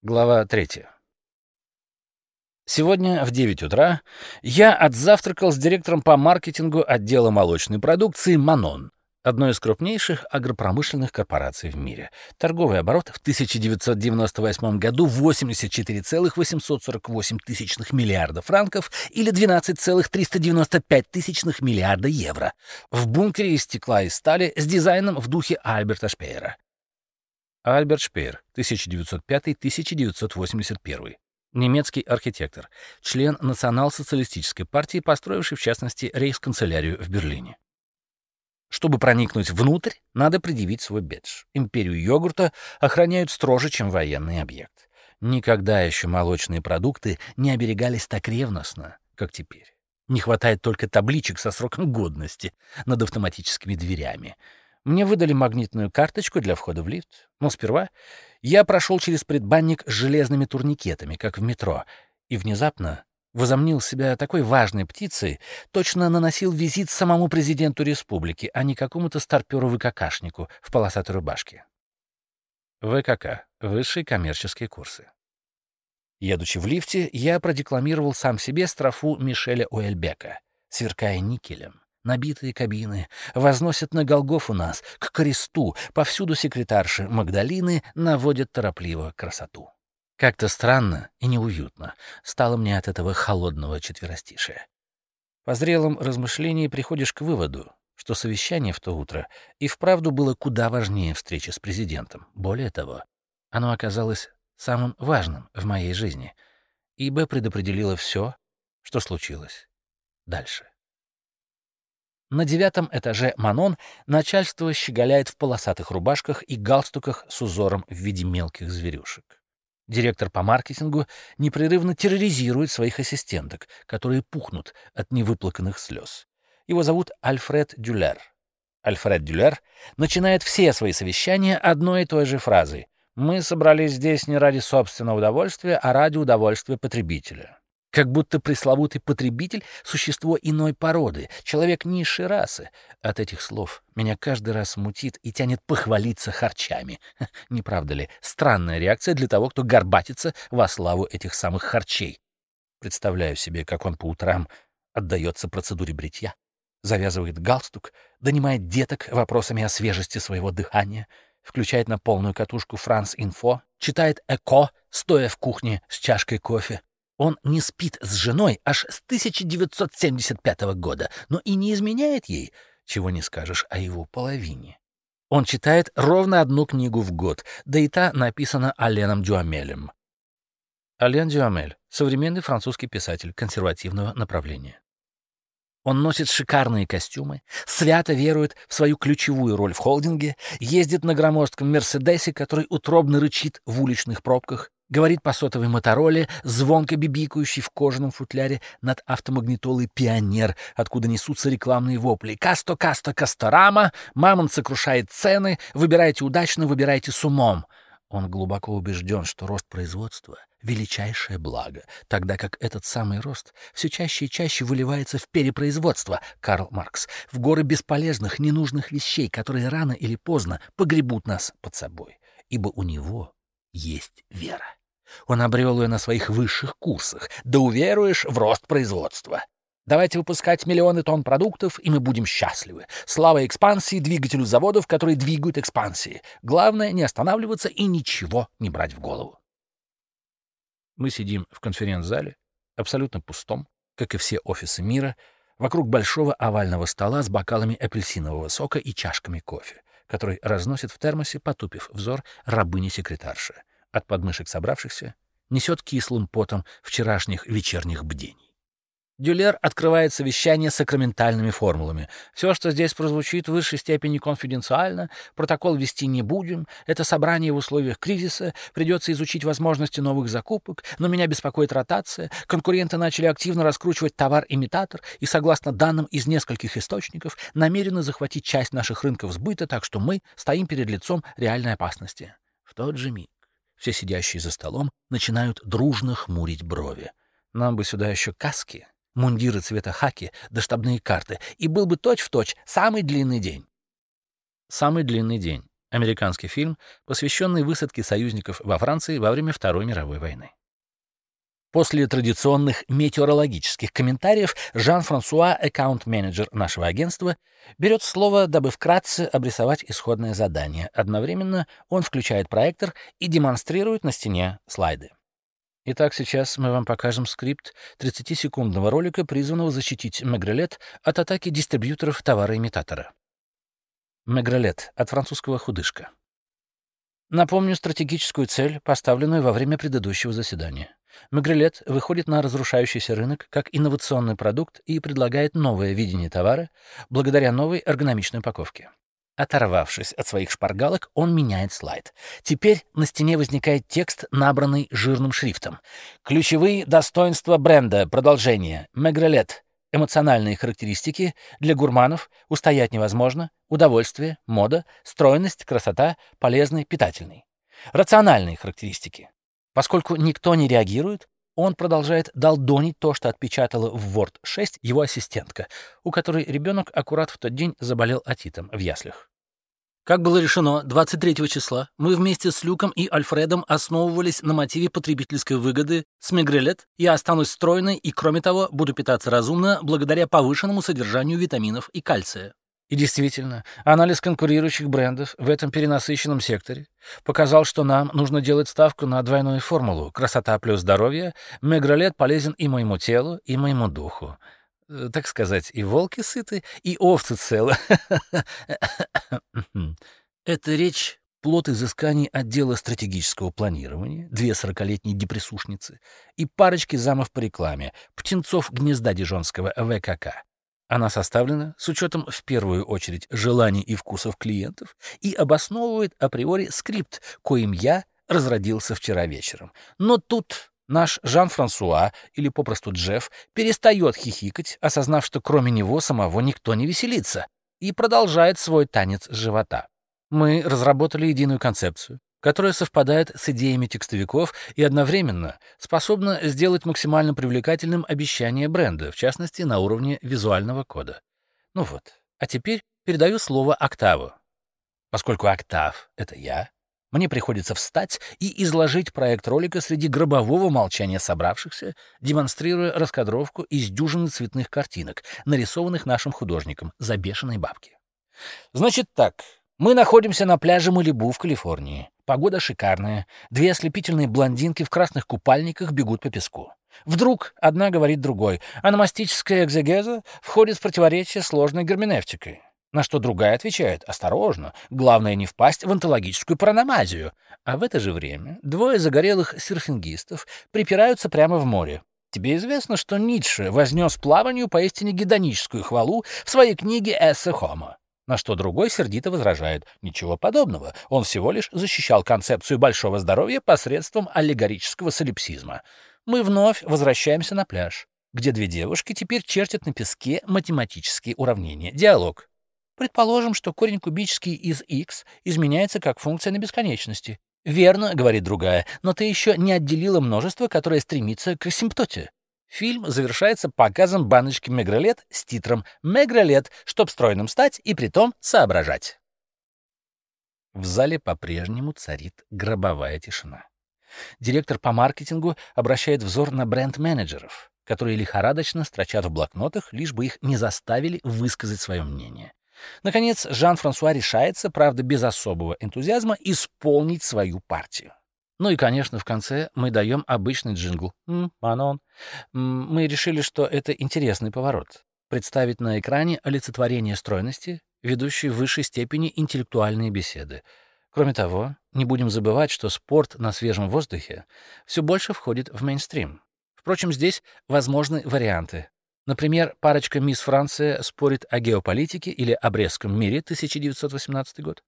Глава 3. Сегодня в 9 утра я отзавтракал с директором по маркетингу отдела молочной продукции «Манон», одной из крупнейших агропромышленных корпораций в мире. Торговый оборот в 1998 году 84,848 тысячных миллиарда франков или 12,395 тысячных миллиарда евро. В бункере из стекла и стали с дизайном в духе Альберта Шпеера. Альберт Шпеер, 1905-1981. Немецкий архитектор, член Национал-социалистической партии, построивший, в частности, рейхсканцелярию в Берлине. Чтобы проникнуть внутрь, надо предъявить свой бедж. Империю йогурта охраняют строже, чем военный объект. Никогда еще молочные продукты не оберегались так ревностно, как теперь. Не хватает только табличек со сроком годности над автоматическими дверями. Мне выдали магнитную карточку для входа в лифт, но сперва я прошел через предбанник с железными турникетами, как в метро, и внезапно возомнил себя такой важной птицей, точно наносил визит самому президенту республики, а не какому-то старперу-выкакашнику в полосатой рубашке. ВКК — высшие коммерческие курсы. Едучи в лифте, я продекламировал сам себе строфу Мишеля Уэльбека, сверкая никелем. Набитые кабины возносят на Голгофу нас, к кресту, повсюду секретарши Магдалины наводят торопливо красоту. Как-то странно и неуютно стало мне от этого холодного четверостишия. По зрелом размышлении приходишь к выводу, что совещание в то утро и вправду было куда важнее встречи с президентом. Более того, оно оказалось самым важным в моей жизни, ибо предопределило все, что случилось дальше. На девятом этаже Манон начальство щеголяет в полосатых рубашках и галстуках с узором в виде мелких зверюшек. Директор по маркетингу непрерывно терроризирует своих ассистенток, которые пухнут от невыплаканных слез. Его зовут Альфред Дюлер. Альфред Дюлер начинает все свои совещания одной и той же фразой. «Мы собрались здесь не ради собственного удовольствия, а ради удовольствия потребителя». Как будто пресловутый потребитель — существо иной породы, человек низшей расы. От этих слов меня каждый раз мутит и тянет похвалиться харчами. Не правда ли? Странная реакция для того, кто горбатится во славу этих самых харчей. Представляю себе, как он по утрам отдается процедуре бритья, завязывает галстук, донимает деток вопросами о свежести своего дыхания, включает на полную катушку Франс-Инфо, читает «Эко», стоя в кухне с чашкой кофе, он не спит с женой аж с 1975 года, но и не изменяет ей, чего не скажешь о его половине. Он читает ровно одну книгу в год, да и та написана Аленом Дюамелем. Ален Дюамель — современный французский писатель консервативного направления. Он носит шикарные костюмы, свято верует в свою ключевую роль в холдинге, ездит на громоздком «Мерседесе», который утробно рычит в уличных пробках, Говорит по сотовой мотороле, звонко бибикающий в кожаном футляре над автомагнитолой «Пионер», откуда несутся рекламные вопли. «Касто, касто, касторама! Мамонт сокрушает цены! Выбирайте удачно, выбирайте с умом!» Он глубоко убежден, что рост производства — величайшее благо, тогда как этот самый рост все чаще и чаще выливается в перепроизводство, Карл Маркс, в горы бесполезных, ненужных вещей, которые рано или поздно погребут нас под собой, ибо у него есть вера. Он обрел ее на своих высших курсах. Да уверуешь в рост производства. Давайте выпускать миллионы тонн продуктов, и мы будем счастливы. Слава экспансии двигателю заводов, которые двигают экспансии. Главное — не останавливаться и ничего не брать в голову. Мы сидим в конференц-зале, абсолютно пустом, как и все офисы мира, вокруг большого овального стола с бокалами апельсинового сока и чашками кофе, который разносит в термосе, потупив взор, рабыни-секретарши от подмышек собравшихся несет кислым потом вчерашних вечерних бдений. Дюлер открывает совещание сакраментальными формулами. Все, что здесь прозвучит в высшей степени конфиденциально, протокол вести не будем, это собрание в условиях кризиса, придется изучить возможности новых закупок, но меня беспокоит ротация, конкуренты начали активно раскручивать товар-имитатор и, согласно данным из нескольких источников, намерены захватить часть наших рынков сбыта, так что мы стоим перед лицом реальной опасности. В тот же миг все сидящие за столом начинают дружно хмурить брови. Нам бы сюда еще каски, мундиры цвета хаки да штабные карты, и был бы точь-в-точь точь самый длинный день. Самый длинный день. Американский фильм, посвященный высадке союзников во Франции во время Второй мировой войны. После традиционных метеорологических комментариев Жан-Франсуа, аккаунт-менеджер нашего агентства, берет слово, дабы вкратце обрисовать исходное задание. Одновременно он включает проектор и демонстрирует на стене слайды. Итак, сейчас мы вам покажем скрипт 30-секундного ролика, призванного защитить Мегрелет от атаки дистрибьюторов товароимитатора. Мегрелет от французского «худышка». Напомню стратегическую цель, поставленную во время предыдущего заседания. Магрелет выходит на разрушающийся рынок как инновационный продукт и предлагает новое видение товара благодаря новой эргономичной упаковке. Оторвавшись от своих шпаргалок, он меняет слайд. Теперь на стене возникает текст, набранный жирным шрифтом. Ключевые достоинства бренда. Продолжение. Мегрелет. Эмоциональные характеристики. Для гурманов. Устоять невозможно. Удовольствие. Мода. Стройность. Красота. Полезный. Питательный. Рациональные характеристики. Поскольку никто не реагирует, он продолжает долдонить то, что отпечатала в Word 6 его ассистентка, у которой ребенок аккурат в тот день заболел отитом в яслях. Как было решено 23 числа, мы вместе с Люком и Альфредом основывались на мотиве потребительской выгоды с Мегрелет, я останусь стройной и, кроме того, буду питаться разумно благодаря повышенному содержанию витаминов и кальция. И действительно, анализ конкурирующих брендов в этом перенасыщенном секторе показал, что нам нужно делать ставку на двойную формулу «красота плюс здоровье», «мегролет полезен и моему телу, и моему духу». Э, так сказать, и волки сыты, и овцы целы. Это речь плод изысканий отдела стратегического планирования, две сорокалетние депрессушницы и парочки замов по рекламе, птенцов гнезда Дижонского ВКК. Она составлена с учетом в первую очередь желаний и вкусов клиентов и обосновывает априори скрипт, коим я разродился вчера вечером. Но тут наш Жан-Франсуа, или попросту Джефф, перестает хихикать, осознав, что кроме него самого никто не веселится, и продолжает свой танец живота. Мы разработали единую концепцию, которая совпадает с идеями текстовиков и одновременно способна сделать максимально привлекательным обещание бренда, в частности, на уровне визуального кода. Ну вот, а теперь передаю слово Октаву. Поскольку Октав — это я, мне приходится встать и изложить проект ролика среди гробового молчания собравшихся, демонстрируя раскадровку из дюжины цветных картинок, нарисованных нашим художником за бешеные бабки. Значит так, мы находимся на пляже Малибу в Калифорнии. Погода шикарная. Две ослепительные блондинки в красных купальниках бегут по песку. Вдруг одна говорит другой. Аномастическая экзегеза входит в противоречие сложной герменевтикой. На что другая отвечает «Осторожно, главное не впасть в онтологическую параномазию». А в это же время двое загорелых серфингистов припираются прямо в море. Тебе известно, что Ницше вознес плаванию поистине гедоническую хвалу в своей книге «Эссе Хомо». На что другой сердито возражает. Ничего подобного. Он всего лишь защищал концепцию большого здоровья посредством аллегорического солипсизма. Мы вновь возвращаемся на пляж, где две девушки теперь чертят на песке математические уравнения. Диалог. Предположим, что корень кубический из x изменяется как функция на бесконечности. «Верно», — говорит другая, — «но ты еще не отделила множество, которое стремится к асимптоте». Фильм завершается показом баночки Мегролет с титром «Мегролет, чтоб стройным стать и притом соображать». В зале по-прежнему царит гробовая тишина. Директор по маркетингу обращает взор на бренд-менеджеров, которые лихорадочно строчат в блокнотах, лишь бы их не заставили высказать свое мнение. Наконец, Жан-Франсуа решается, правда, без особого энтузиазма, исполнить свою партию. Ну и, конечно, в конце мы даем обычный джингл. «Манон». Мы решили, что это интересный поворот. Представить на экране олицетворение стройности, ведущей в высшей степени интеллектуальные беседы. Кроме того, не будем забывать, что спорт на свежем воздухе все больше входит в мейнстрим. Впрочем, здесь возможны варианты. Например, парочка «Мисс Франция» спорит о геополитике или о Брестском мире 1918 год.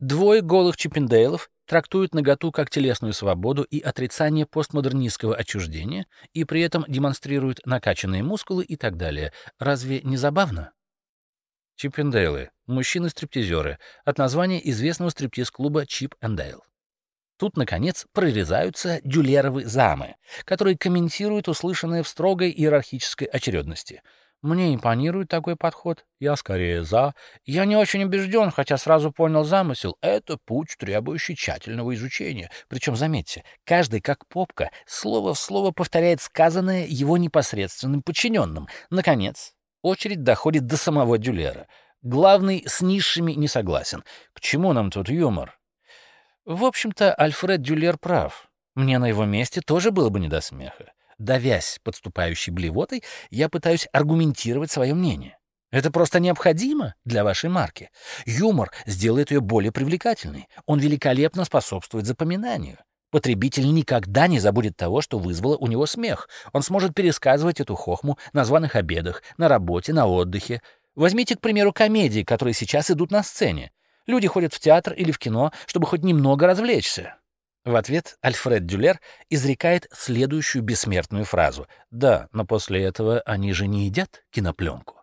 Двое голых Чиппендейлов трактуют наготу как телесную свободу и отрицание постмодернистского отчуждения, и при этом демонстрируют накачанные мускулы и так далее. Разве не забавно? Чиппендейлы — мужчины-стриптизеры, от названия известного стриптиз-клуба Чип энд Дейл. Тут, наконец, прорезаются дюлеровы замы, которые комментируют услышанное в строгой иерархической очередности. Мне импонирует такой подход. Я скорее за. Я не очень убежден, хотя сразу понял замысел. Это путь, требующий тщательного изучения. Причем, заметьте, каждый, как попка, слово в слово повторяет сказанное его непосредственным подчиненным. Наконец, очередь доходит до самого Дюлера. Главный с низшими не согласен. К чему нам тут юмор? В общем-то, Альфред Дюлер прав. Мне на его месте тоже было бы не до смеха. Давясь подступающей блевотой, я пытаюсь аргументировать свое мнение. Это просто необходимо для вашей марки. Юмор сделает ее более привлекательной. Он великолепно способствует запоминанию. Потребитель никогда не забудет того, что вызвало у него смех. Он сможет пересказывать эту хохму на званых обедах, на работе, на отдыхе. Возьмите, к примеру, комедии, которые сейчас идут на сцене. Люди ходят в театр или в кино, чтобы хоть немного развлечься. В ответ Альфред Дюлер изрекает следующую бессмертную фразу. «Да, но после этого они же не едят кинопленку».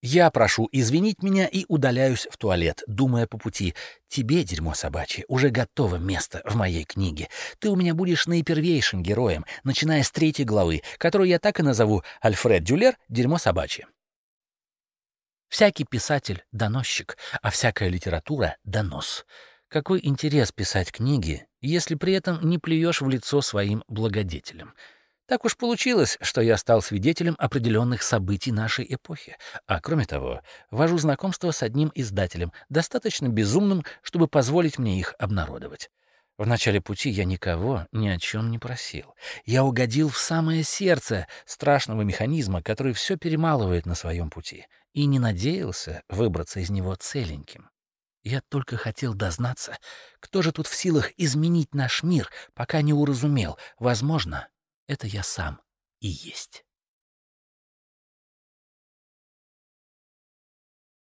Я прошу извинить меня и удаляюсь в туалет, думая по пути. Тебе, дерьмо собачье, уже готово место в моей книге. Ты у меня будешь наипервейшим героем, начиная с третьей главы, которую я так и назову «Альфред Дюлер. Дерьмо собачье». Всякий писатель — доносчик, а всякая литература — донос. Какой интерес писать книги, если при этом не плюешь в лицо своим благодетелям? Так уж получилось, что я стал свидетелем определенных событий нашей эпохи. А кроме того, вожу знакомство с одним издателем, достаточно безумным, чтобы позволить мне их обнародовать. В начале пути я никого ни о чем не просил. Я угодил в самое сердце страшного механизма, который все перемалывает на своем пути, и не надеялся выбраться из него целеньким. Я только хотел дознаться, кто же тут в силах изменить наш мир, пока не уразумел. Возможно, это я сам и есть.